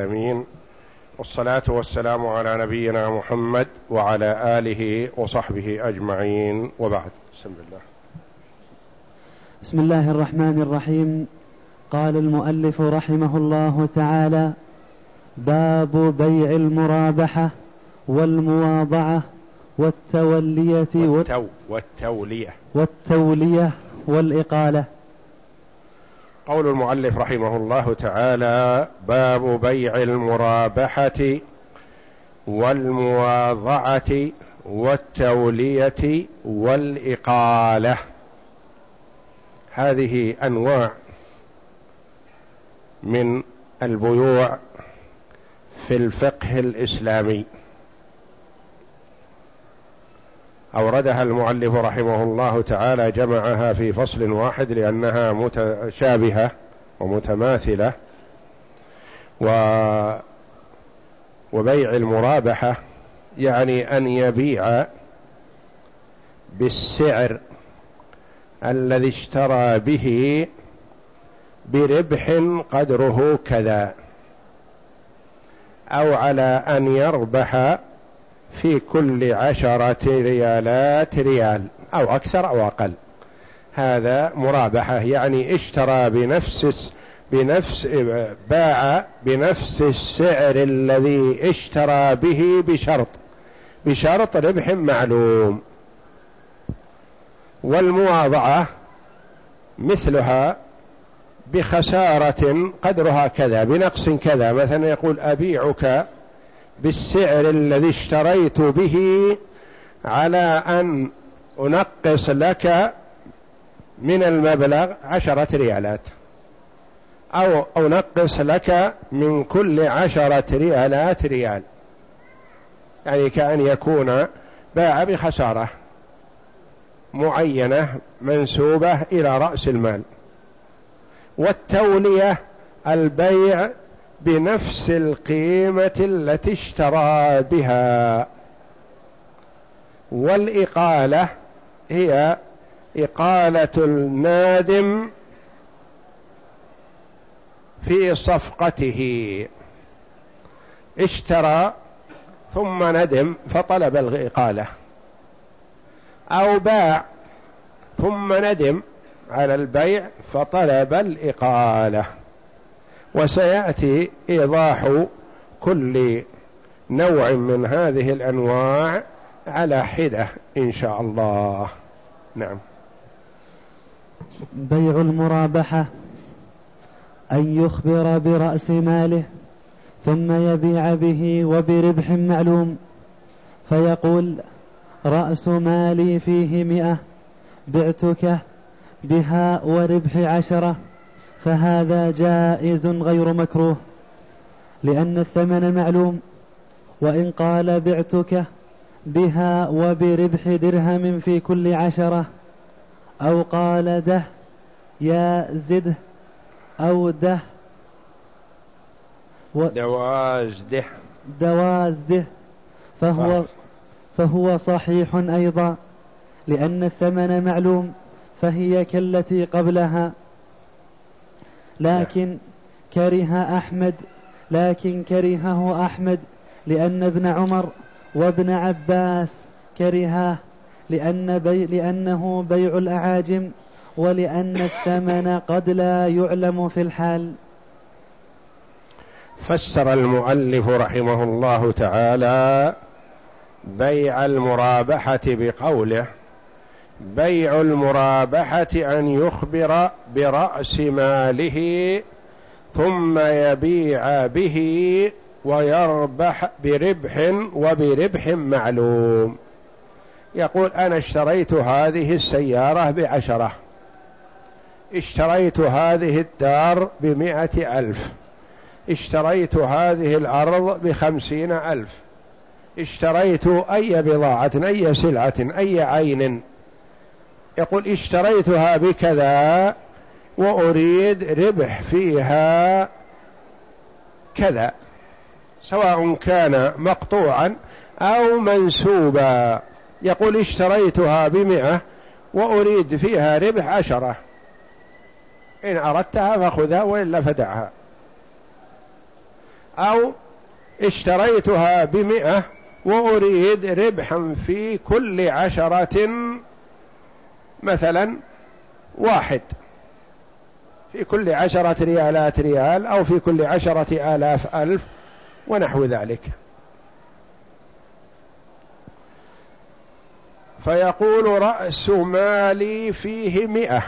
العالمين والصلاة والسلام على نبينا محمد وعلى آله وصحبه أجمعين وبعد. بسم الله. بسم الله الرحمن الرحيم. قال المؤلف رحمه الله تعالى باب بيع المرابحة والمواضعة والتولية والتو والتولية. والتولية والإقالة. قول المؤلف رحمه الله تعالى باب بيع المرابحة والمواضعة والتولية والإقالة. هذه أنواع من البيوع في الفقه الإسلامي. أوردها المؤلف رحمه الله تعالى جمعها في فصل واحد لأنها متشابهة ومتماثلة و وبيع المرابحة يعني أن يبيع بالسعر الذي اشترى به بربح قدره كذا أو على أن يربح في كل عشرة ريالات ريال أو أكثر أو أقل. هذا مرابحة يعني اشترى بنفس بنفس باع بنفس السعر الذي اشترى به بشرط بشرط ربح معلوم. والمواضعة مثلها بخسارة قدرها كذا بنقص كذا. مثلا يقول أبيعك بالسعر الذي اشتريت به على أن أنقص لك من المبلغ عشرة ريالات. أو أنقص لك من كل عشرة ريالات ريال. يعني كأن يكون باع بخسارة معينة منسوبة إلى رأس المال. والتولية البيع بنفس القيمة التي اشترى بها. والإقالة هي إقالة النادم في صفقته. اشترى ثم ندم فطلب الإقالة. أو باع ثم ندم على البيع فطلب الإقالة. وسيأتي إيضاح كل نوع من هذه الأنواع على حدة إن شاء الله. نعم. بيع المرابحة أن يخبر برأس ماله ثم يبيع به وبربح معلوم فيقول رأس مالي فيه مئة بعتك بها وربح عشرة. فهذا جائز غير مكروه لأن الثمن معلوم وإن قال بعتك بها وبربح درهم في كل عشرة أو قال ده يا زده أو ده و دواز ده. دواز ده فهو فهو صحيح أيضا لأن الثمن معلوم فهي كالتي قبلها. لكن كره أحمد لكن كرهه أحمد لأن ابن عمر وابن عباس كرهاه لأن بي لأنه بيع الأعاجم ولأن الثمن قد لا يعلم في الحال فسر المؤلف رحمه الله تعالى بيع المرابحة بقوله بيع المرابحة أن يخبر برأس ماله ثم يبيع به ويربح بربح وبربح معلوم. يقول أنا اشتريت هذه السيارة بعشرة. اشتريت هذه الدار بمائة ألف. اشتريت هذه الأرض بخمسين ألف. اشتريت أي بضاعة أي سلعة أي عين. يقول اشتريتها بكذا وأريد ربح فيها كذا سواء كان مقطوعا أو منسوبا. يقول اشتريتها بمئة وأريد فيها ربح عشرة. إن أردتها فخذها وإلا فدعها. أو اشتريتها بمئة وأريد ربحا في كل عشرة مثلا واحد في كل عشرة ريالات ريال أو في كل عشرة آلاف ألف ونحو ذلك. فيقول رأس مالي فيه مئة.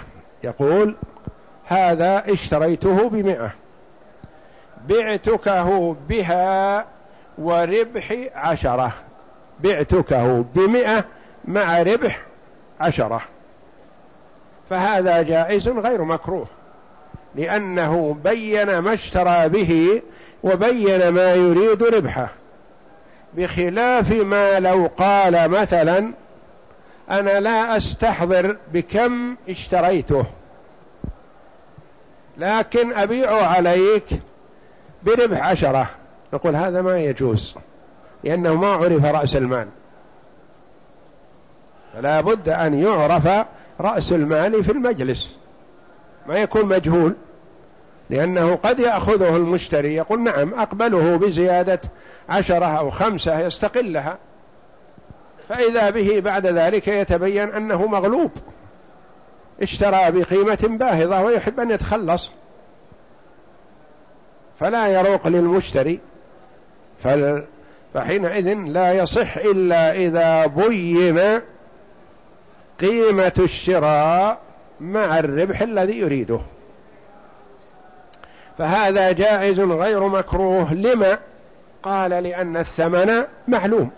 يقول هذا اشتريته بمئة. بعتكه بها وربح عشرة. بعتكه بمئة مع ربح عشرة. فهذا جائز غير مكروه لأنه بين ما اشترى به وبين ما يريد ربحه بخلاف ما لو قال مثلا أنا لا أستحضر بكم اشتريته لكن أبيع عليك بربح عشرة. نقول هذا ما يجوز لأنه ما عرف رأس المال. فلا بد أن يعرف رأس المال في المجلس. ما يكون مجهول. لأنه قد يأخذه المشتري يقول نعم أقبله بزيادة عشرة أو خمسة يستقلها. فإذا به بعد ذلك يتبين أنه مغلوب. اشترى بقيمة باهظة ويحب أن يتخلص. فلا يروق للمشتري. فحينئذ لا يصح إلا إذا بين قيمة الشراء مع الربح الذي يريده. فهذا جائز غير مكروه. لما؟ قال لأن الثمن معلوم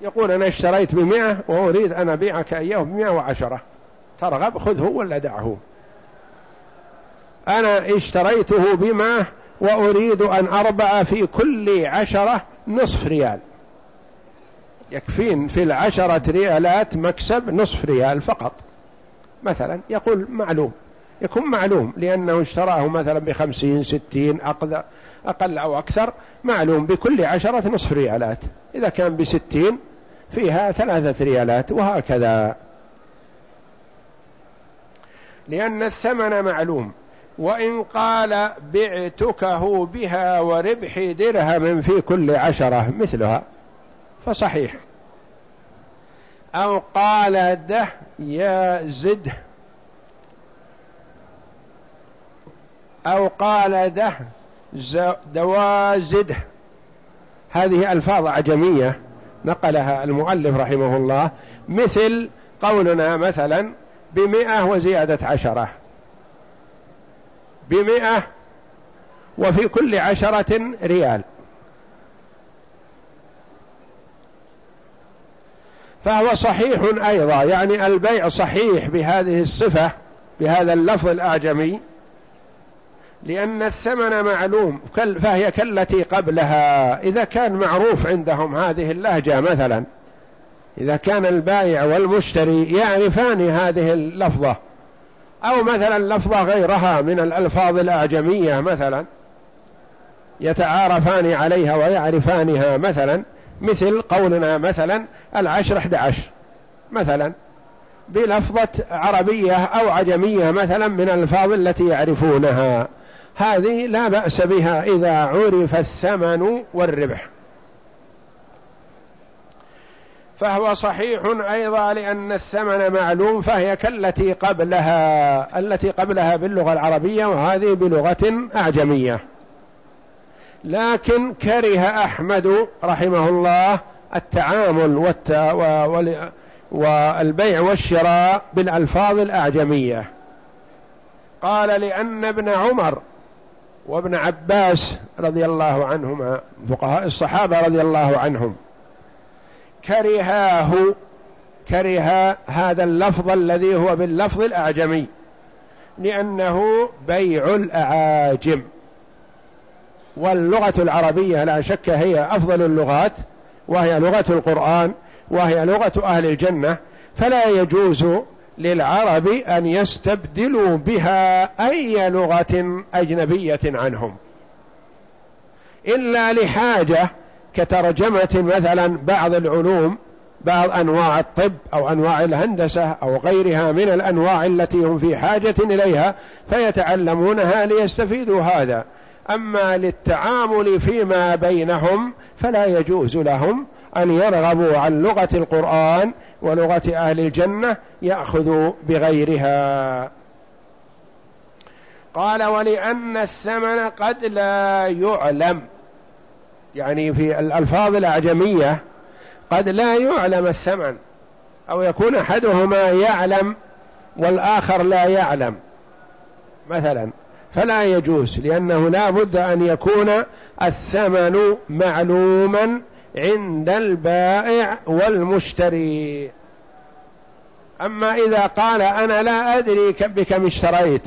يقول أنا اشتريت بمئة وأريد أن أبيعك إياه بمئة وعشرة. ترغب خذه ولا دعه. أنا اشتريته بما وأريد أن أربع في كل عشرة نصف ريال. يكفين في العشرة ريالات مكسب نصف ريال فقط. مثلا يقول معلوم يكون معلوم لأنه اشتراه مثلا بخمسين ستين أقل أو أكثر معلوم بكل عشرة نصف ريالات. إذا كان بستين فيها ثلاثة ريالات وهكذا. لأن الثمن معلوم. وإن قال بعتكه بها وربح درهم في كل عشرة مثلها. فصحيح. أو قال ده يا زد. أو قال ده دوازده هذه ألفاظ عجمية نقلها المؤلف رحمه الله. مثل قولنا مثلا بمئة وزيادة عشرة. بمئة وفي كل عشرة ريال. فهو صحيح أيضا يعني البيع صحيح بهذه الصفة بهذا اللفظ الأعجمي لأن الثمن معلوم فهي كالتي قبلها. إذا كان معروف عندهم هذه اللهجة مثلا إذا كان البائع والمشتري يعرفان هذه اللفظة أو مثلا لفظة غيرها من الألفاظ الأعجمية مثلا يتعارفان عليها ويعرفانها مثلا مثل قولنا مثلا العشر احد عشر مثلا بلفظة عربية أو عجمية مثلا من الألفاظ التي يعرفونها هذه لا بأس بها إذا عرف الثمن والربح. فهو صحيح أيضا لأن الثمن معلوم فهي كالتي قبلها التي قبلها باللغة العربية وهذه بلغة أعجمية. لكن كره أحمد رحمه الله التعامل. والبيع والشراء بالألفاظ الأعجمية قال لأن ابن عمر وابن عباس رضي الله عنهما فقهاء الصحابة رضي الله عنهم كرهاه كره هذا اللفظ الذي هو باللفظ الأعجمي لأنه بيع الأعاجم واللغة العربية لا شك هي أفضل اللغات وهي لغة القرآن وهي لغة أهل الجنة فلا يجوز للعرب أن يستبدلوا بها أي لغة أجنبية عنهم. إلا لحاجة كترجمة مثلا بعض العلوم بعض أنواع الطب أو أنواع الهندسة أو غيرها من الأنواع التي هم في حاجة إليها فيتعلمونها ليستفيدوا هذا. أما للتعامل فيما بينهم فلا يجوز لهم أن يرغبوا عن لغة القرآن ولغة أهل الجنة يأخذوا بغيرها. قال ولأن الثمن قد لا يعلم. يعني في الألفاظ الأعجمية قد لا يعلم الثمن. أو يكون أحدهما يعلم والآخر لا يعلم. مثلا فلا يجوز لأنه لا بد أن يكون الثمن معلوما عند البائع والمشتري. أما إذا قال أنا لا أدري بكم اشتريت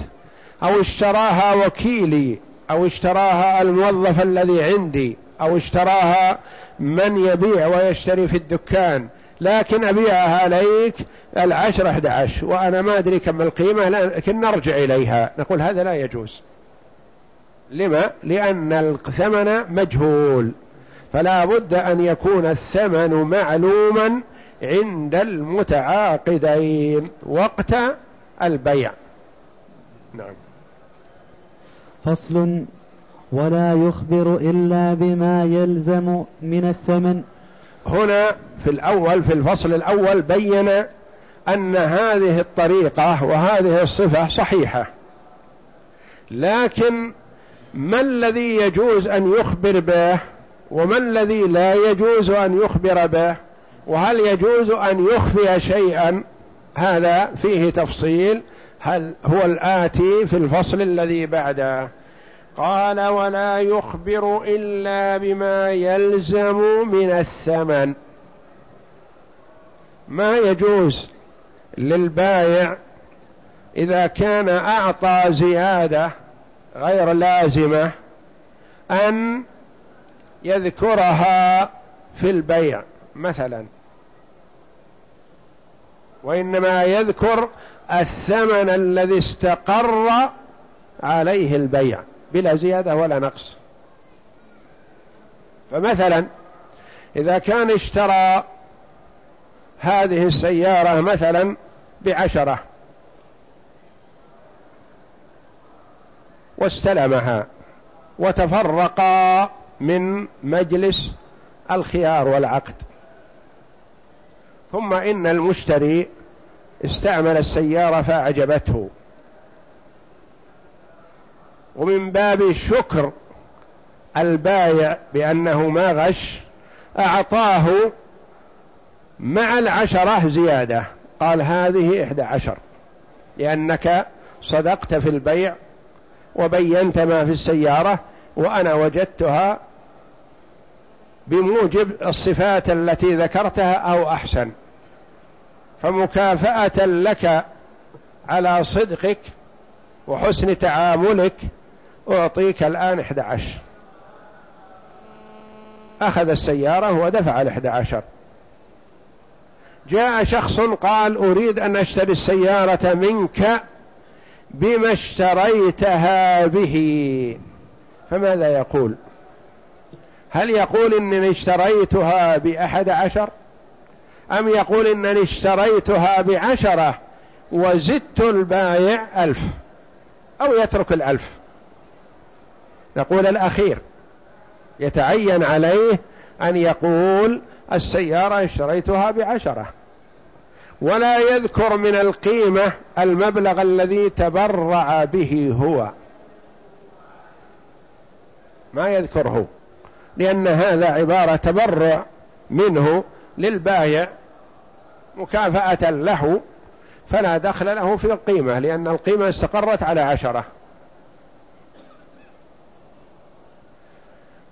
أو اشتراها وكيلي أو اشتراها الموظف الذي عندي أو اشتراها من يبيع ويشتري في الدكان لكن أبيعها عليك العشر أحد عشر وأنا ما أدري كم القيمة لكن نرجع إليها. نقول هذا لا يجوز. لما؟ لأن الثمن مجهول فلا بد أن يكون الثمن معلوما عند المتعاقدين وقت البيع. نعم. فصل ولا يخبر إلا بما يلزم من الثمن. هنا في الأول في الفصل الأول بين أن هذه الطريقة وهذه الصفة صحيحة. لكن ما الذي يجوز أن يخبر به وما الذي لا يجوز أن يخبر به؟ وهل يجوز أن يخفي شيئا؟ هذا فيه تفصيل. هل هو الآتي في الفصل الذي بعده؟ قال ولا يخبر إلا بما يلزم من الثمن. ما يجوز؟ للبايع إذا كان أعطى زيادة غير لازمة أن يذكرها في البيع مثلا. وإنما يذكر الثمن الذي استقر عليه البيع بلا زيادة ولا نقص. فمثلا إذا كان اشترى هذه السيارة مثلا بعشرة واستلمها وتفرقا من مجلس الخيار والعقد. ثم إن المشتري استعمل السيارة فأعجبته. ومن باب شكر البايع بأنه ما غش أعطاه مع العشرة زيادة. قال هذه إحدى عشر لأنك صدقت في البيع وبينت ما في السيارة وأنا وجدتها بموجب الصفات التي ذكرتها أو أحسن. فمكافأة لك على صدقك وحسن تعاملك أعطيك الآن 11 أخذ السيارة ودفع الإحدى عشر. جاء شخص قال أريد أن أشتري السيارة منك بما اشتريتها به فماذا يقول؟ هل يقول إنني اشتريتها بأحد عشر؟ أم يقول إنني اشتريتها بعشرة وزدت البايع ألف أو يترك الألف؟ نقول الأخير. يتعين عليه أن يقول السيارة اشتريتها بعشرة. ولا يذكر من القيمة المبلغ الذي تبرع به هو. ما يذكره. لأن هذا عبارة تبرع منه للبايع مكافأة له فلا دخل له في القيمة لأن القيمة استقرت على عشرة.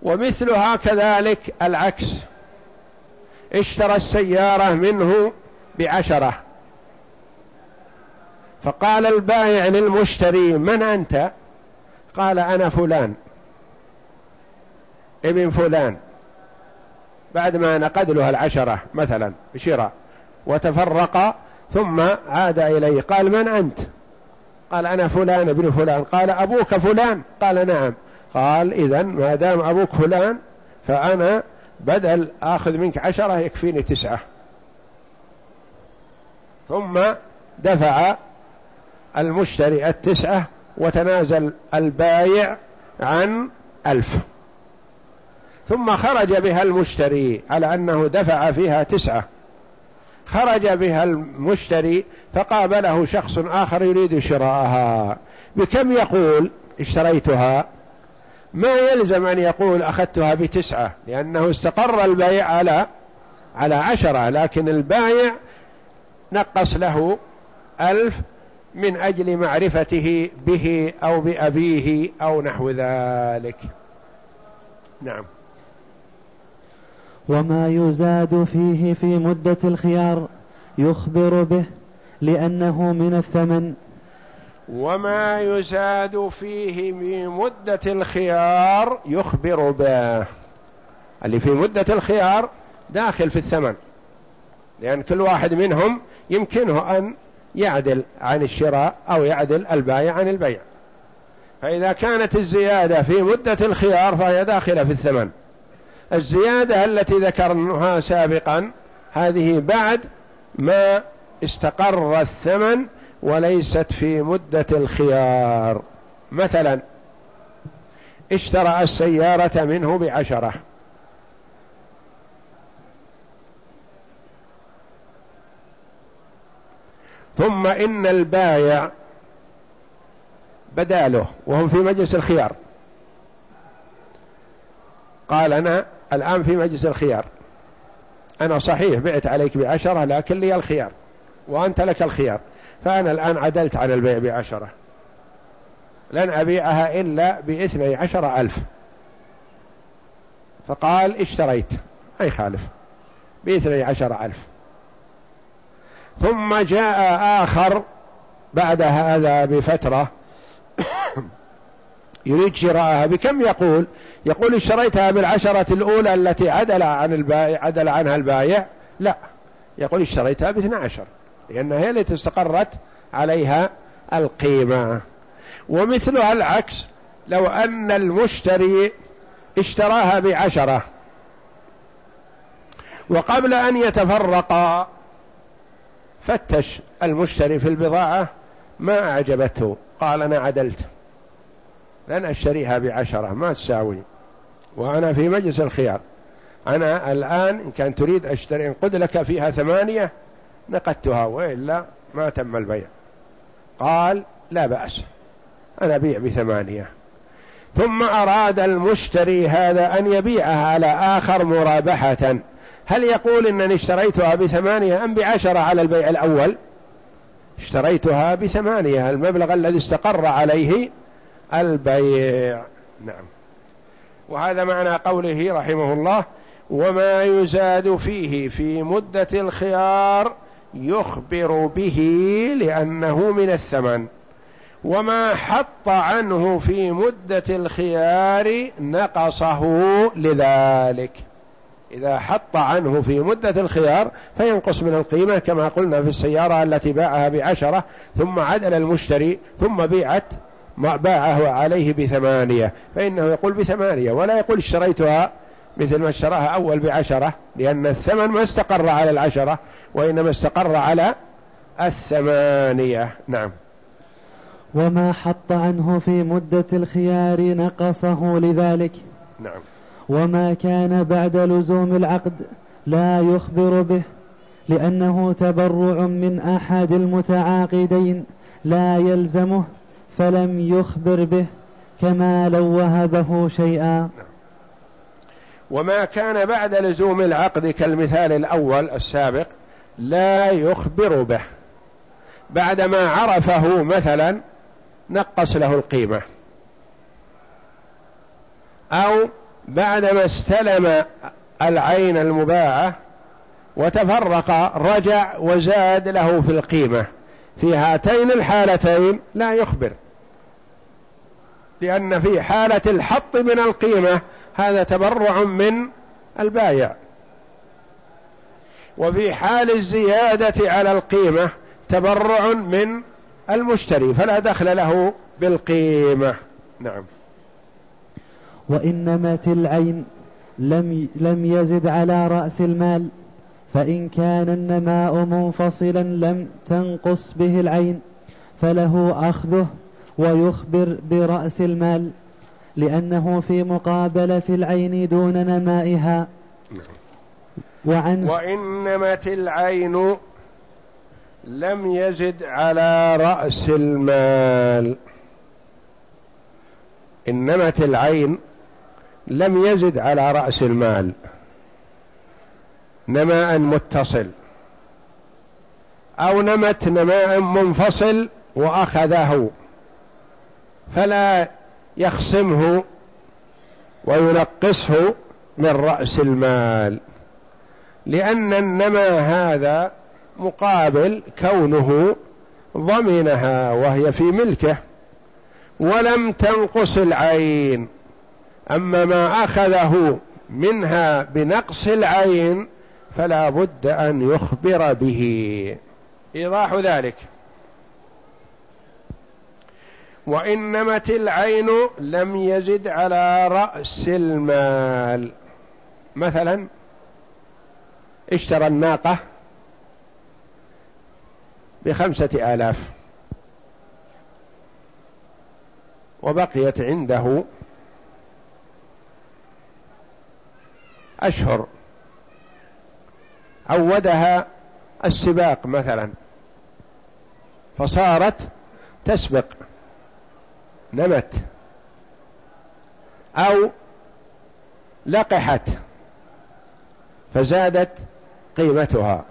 ومثلها كذلك العكس. اشترى السيارة منه بعشرة. فقال البائع للمشتري من أنت؟ قال أنا فلان. ابن فلان. بعد ما نقد له العشرة مثلا بشراء وتفرق ثم عاد إليه. قال من أنت؟ قال أنا فلان ابن فلان. قال أبوك فلان؟ قال نعم. قال إذا ما دام أبوك فلان فأنا بدل آخذ منك عشرة يكفيني تسعة. ثم دفع المشتري التسعة وتنازل البايع عن ألف. ثم خرج بها المشتري على أنه دفع فيها تسعة. خرج بها المشتري فقابله شخص آخر يريد شراءها. بكم يقول اشتريتها؟ ما يلزم أن يقول أخذتها بتسعة؟ لأنه استقر البيع على على عشرة لكن البايع نقص له ألف من أجل معرفته به أو بأبيه أو نحو ذلك. نعم. وما يزاد فيه في مدة الخيار يخبر به لأنه من الثمن وما يزاد فيه في مدة الخيار يخبر به. اللي في مدة الخيار داخل في الثمن. لأن كل واحد منهم يمكنه أن يعدل عن الشراء أو يعدل البايع عن البيع. فإذا كانت الزيادة في مدة الخيار فهي داخلة في الثمن. الزيادة التي ذكرناها سابقا هذه بعد ما استقر الثمن وليست في مدة الخيار. مثلا اشترى السيارة منه بعشرة. ثم إن البايع بداله وهم في مجلس الخيار. قال أنا الآن في مجلس الخيار. أنا صحيح بعت عليك بعشرة لكن لي الخيار وأنت لك الخيار. فأنا الآن عدلت عن البيع بعشرة. لن أبيعها إلا باثني عشر ألف. فقال اشتريت. أي خالف باثني عشر ألف. ثم جاء آخر بعد هذا بفترة. يريد شراءها. بكم يقول؟ يقول اشتريتها بالعشرة الأولى التي عدل عن البائع عدل عنها البائع لا. يقول اشتريتها باثنى عشر. لأنها هي التي استقرت عليها القيمة. ومثلها العكس لو أن المشتري اشتراها بعشرة وقبل أن يتفرقا فتش المشتري في البضاعة ما أعجبته قال أنا عدلت لن أشتريها بعشرة ما تساوي. وأنا في مجلس الخيار أنا الآن إن كان تريد أشتري إن قد لك فيها ثمانية نقدتها وإلا ما تم البيع. قال لا بأس أنا أبيع بثمانية. ثم أراد المشتري هذا أن يبيعها على آخر مرابحة. هل يقول إنني اشتريتها بثمانية أم بعشرة على البيع الأول؟ اشتريتها بثمانية المبلغ الذي استقر عليه البيع. نعم. وهذا معنى قوله رحمه الله وما يزاد فيه في مدة الخيار يخبر به لأنه من الثمن. وما حط عنه في مدة الخيار نقصه لذلك. إذا حط عنه في مدة الخيار فينقص من القيمة كما قلنا في السيارة التي باعها بعشرة ثم عدل المشتري ثم بيعت ما باعه عليه بثمانية. فإنه يقول بثمانية ولا يقول اشتريتها مثل ما اشتراها أول بعشرة لأن الثمن ما استقر على العشرة. وإنما استقر على الثمانية. نعم. وما حط عنه في مدة الخيار نقصه لذلك. نعم. وما كان بعد لزوم العقد لا يخبر به لأنه تبرع من أحد المتعاقدين لا يلزمه فلم يخبر به كما لو وهبه شيئا. نعم. وما كان بعد لزوم العقد كالمثال الأول السابق لا يخبر به. بعدما عرفه مثلا نقص له القيمة. أو بعدما استلم العين المباعة وتفرق رجع وزاد له في القيمة. في هاتين الحالتين لا يخبر. لأن في حالة الحط من القيمة هذا تبرع من البايع. وفي حال الزيادة على القيمة تبرع من المشتري فلا دخل له بالقيمة. نعم. وإن نمت العين لم لم يزد على رأس المال فإن كان النماء منفصلا لم تنقص به العين فله أخذه ويخبر برأس المال لأنه في مقابلة العين دون نمائها. وعن وإن نمت العين لم يزد على رأس المال. إن نمت العين لم يزد على رأس المال. نماء متصل. أو نمت نماء منفصل وأخذه. فلا يخصمه وينقصه من رأس المال. لأن النمى هذا مقابل كونه ضمنها وهي في ملكه ولم تنقص العين. أما ما أخذه منها بنقص العين فلا بد أن يخبر به. إيضاح ذلك. وإن نمت العين لم يزد على رأس المال. مثلا اشترى الناقة بخمسة آلاف وبقيت عنده أشهر عودها السباق مثلا فصارت تسبق نمت أو لقحت فزادت قيمتها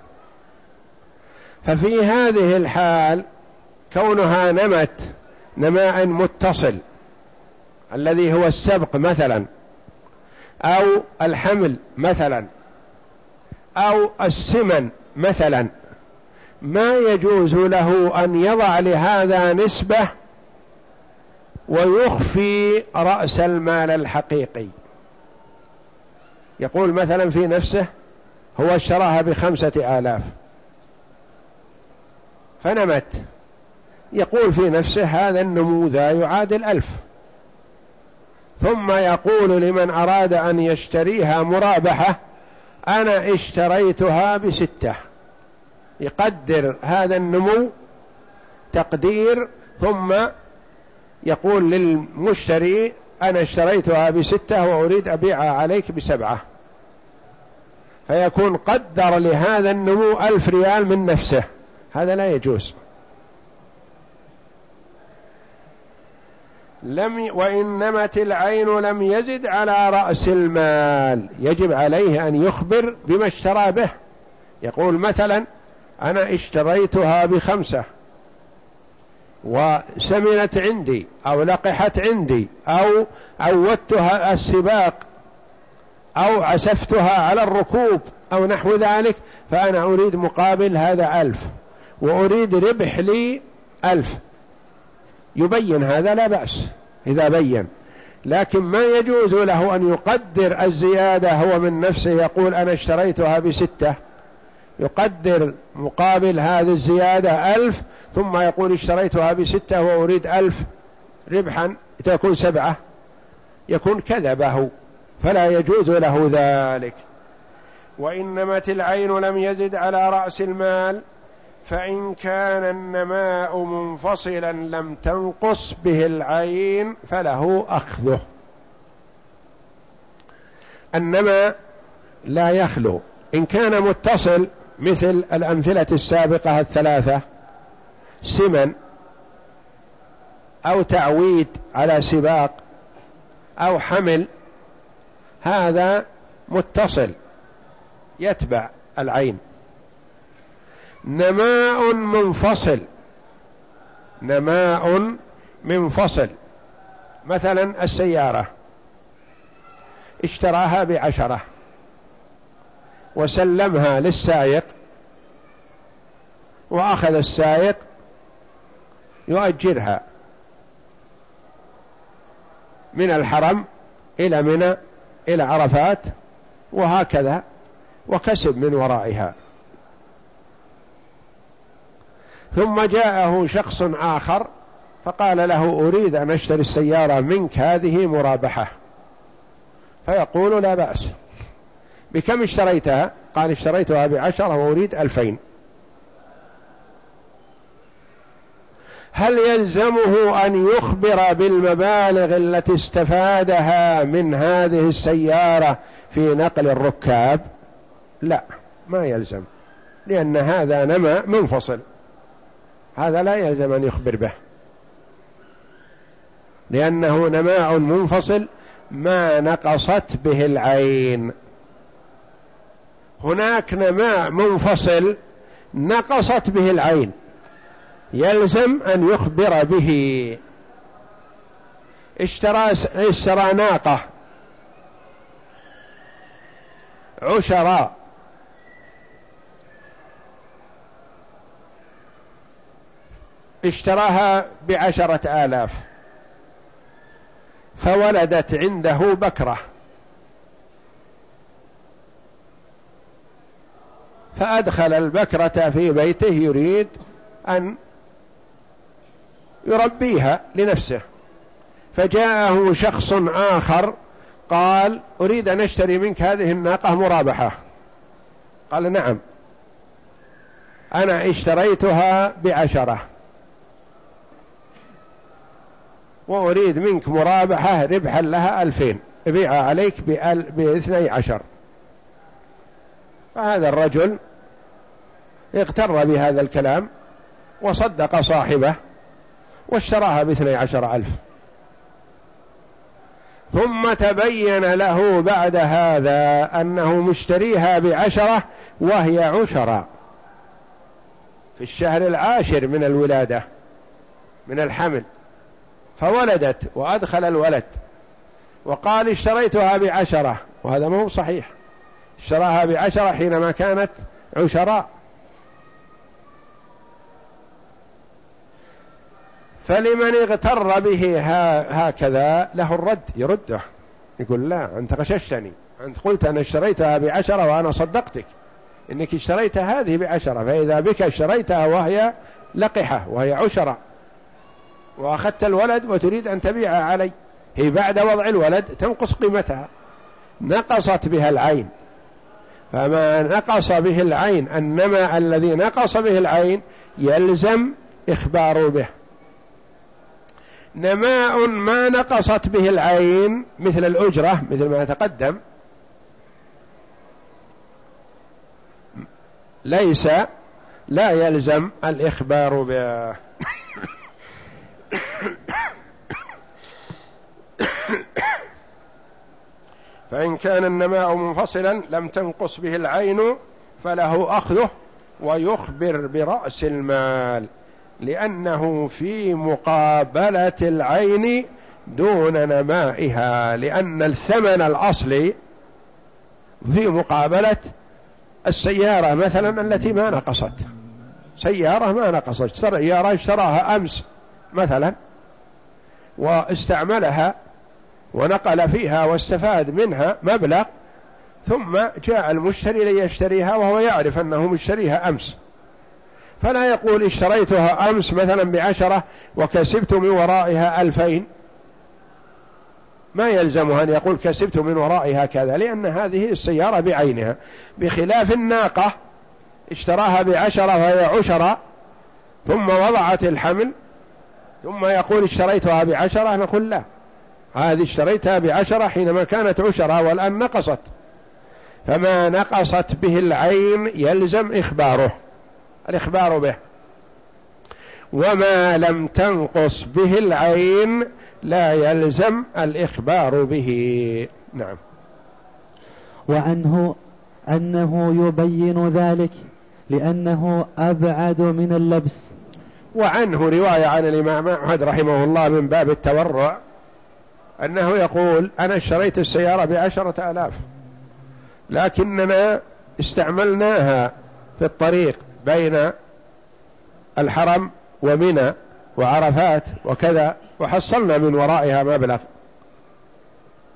ففي هذه الحال كونها نمت نماء متصل الذي هو السبق مثلا أو الحمل مثلا أو السمن مثلا ما يجوز له أن يضع لهذا نسبة ويخفي رأس المال الحقيقي. يقول مثلا في نفسه هو اشتراها بخمسة آلاف. فنمت. يقول في نفسه هذا النمو ذا يعادل ألف. ثم يقول لمن أراد أن يشتريها مرابحة أنا اشتريتها بستة. يقدر هذا النمو تقدير ثم يقول للمشتري أنا اشتريتها بستة وأريد أبيعها عليك بسبعة. فيكون قدر لهذا النمو ألف ريال من نفسه. هذا لا يجوز. لم وإن نمت العين لم يزد على رأس المال. يجب عليه أن يخبر بما اشترى به. يقول مثلا أنا اشتريتها بخمسة وسمنت عندي أو لقحت عندي أو عودتها السباق أو عسفتها على الركوب أو نحو ذلك فأنا أريد مقابل هذا ألف وأريد ربح لي ألف. يبين هذا لا بأس إذا بين لكن ما يجوز له أن يقدر الزيادة هو من نفسه يقول أنا اشتريتها بستة. يقدر مقابل هذه الزيادة ألف ثم يقول اشتريتها بستة وأريد ألف ربحا تكون سبعة يكون كذبه. فلا يجوز له ذلك. وإن نمت العين لم يزد على رأس المال فإن كان النماء منفصلا لم تنقص به العين فله أخذه. النماء لا يخلو. إن كان متصل مثل الأمثلة السابقة الثلاثة سمن أو تعويد على سباق أو حمل هذا متصل يتبع العين. نماء منفصل نماء منفصل. مثلا السيارة اشتراها بعشرة وسلمها للسائق وأخذ السائق يؤجرها من الحرم إلى منى إلى عرفات وهكذا وكسب من ورائها. ثم جاءه شخص آخر فقال له أريد أن أشتري السيارة منك هذه مرابحة. فيقول لا بأس. بكم اشتريتها؟ قال اشتريتها بعشرة وأريد ألفين. هل يلزمه أن يخبر بالمبالغ التي استفادها من هذه السيارة في نقل الركاب؟ لا ما يلزم لأن هذا نمى منفصل. هذا لا يلزم أن يخبر به. لأنه نماء منفصل ما نقصت به العين. هناك نماء منفصل نقصت به العين. يلزم أن يخبر به. اشترى اشترى ناقة. عشراء اشتراها بعشرة آلاف. فولدت عنده بكرة. فأدخل البكرة في بيته يريد أن يربيها لنفسه. فجاءه شخص آخر قال أريد أن أشتري منك هذه الناقة مرابحة. قال نعم. أنا اشتريتها بعشرة. وأريد منك مرابحة ربحا لها ألفين. ابيعها عليك باثني عشر. فهذا الرجل اغتر بهذا الكلام وصدق صاحبه. واشتراها باثني عشر ألف. ثم تبين له بعد هذا أنه مشتريها بعشرة وهي عشرة. في الشهر العاشر من الولادة من الحمل فولدت وأدخل الولد. وقال اشتريتها بعشرة وهذا مو صحيح. اشتراها بعشرة حينما كانت عشراء. فلمن اغتر به هكذا له الرد يرده. يقول لا أنت غششتني. أنت قلت أنا اشتريتها بعشرة وأنا صدقتك. إنك اشتريت هذه بعشرة فإذا بك اشتريتها وهي لقحة وهي عشرة. وأخذت الولد وتريد أن تبيعها علي. هي بعد وضع الولد تنقص قيمتها. نقصت بها العين. فما نقص به العين النمى الذي نقص به العين يلزم إخبار به. نماء ما نقصت به العين مثل الأجرة مثل ما تقدم. ليس لا يلزم الإخبار به فإن كان النماء منفصلا لم تنقص به العين فله أخذه ويخبر برأس المال. لأنه في مقابلة العين دون نمائها لأن الثمن الأصلي في مقابلة السيارة مثلا التي ما نقصت. سيارة ما نقصت. سيارة اشتراها أمس مثلا واستعملها ونقل فيها واستفاد منها مبلغ ثم جاء المشتري ليشتريها وهو يعرف أنه مشتريها أمس. فلا يقول اشتريتها أمس مثلا بعشرة وكسبت من ورائها ألفين. ما يلزمه أن يقول كسبت من ورائها كذا لأن هذه السيارة بعينها. بخلاف الناقة اشتراها بعشرة وهي عشرة ثم وضعت الحمل ثم يقول اشتريتها بعشرة نقول لا. هذه اشتريتها بعشرة حينما كانت عشرة والآن نقصت. فما نقصت به العين يلزم إخباره. الإخبار به. وما لم تنقص به العين لا يلزم الإخبار به. نعم. وعنه أنه يبين ذلك لأنه أبعد من اللبس. وعنه رواية عن الإمام أحمد رحمه الله من باب التورع أنه يقول أنا اشتريت السيارة بعشرة آلاف لكننا استعملناها في الطريق بين الحرم ومنى وعرفات وكذا وحصلنا من ورائها مبلغ.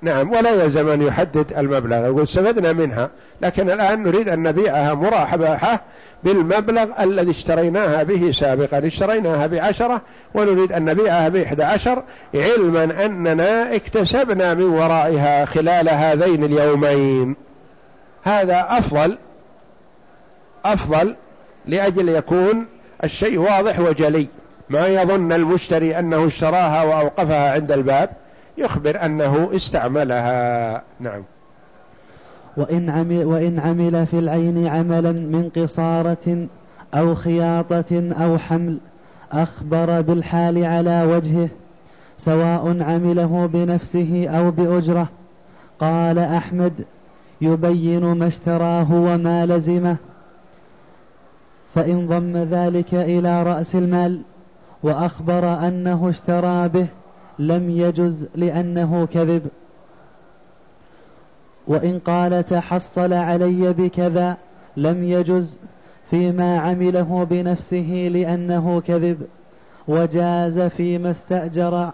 نعم ولا يلزم أن يحدد المبلغ. يقول استفدنا منها لكن الآن نريد أن نبيعها مرابحة بالمبلغ الذي اشتريناها به سابقا. اشتريناها بعشرة ونريد أن نبيعها بإحدى عشر. علما أننا اكتسبنا من ورائها خلال هذين اليومين. هذا أفضل أفضل لأجل يكون الشيء واضح وجلي. ما يظن المشتري أنه اشتراها وأوقفها عند الباب يخبر أنه استعملها. نعم. وإن عمل, وإن عمل في العين عملا من قصارة أو خياطة أو حمل أخبر بالحال على وجهه سواء عمله بنفسه أو بأجرة. قال أحمد يبين ما اشتراه وما لزمه. فإن ضم ذلك إلى رأس المال وأخبر أنه اشترى به لم يجز لأنه كذب. وإن قال تحصل علي بكذا لم يجز فيما عمله بنفسه لأنه كذب. وجاز فيما استأجر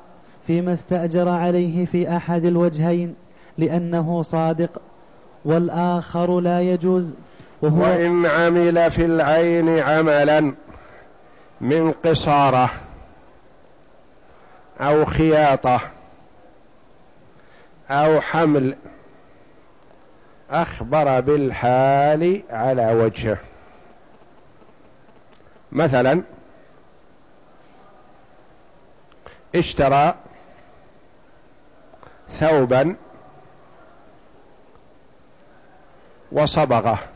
فيما استأجر عليه في أحد الوجهين لأنه صادق. والآخر لا يجوز وهو وإن عمل في العين عملا من قصارة أو خياطة أو حمل أخبر بالحال على وجهه. مثلا اشترى ثوبا وصبغه.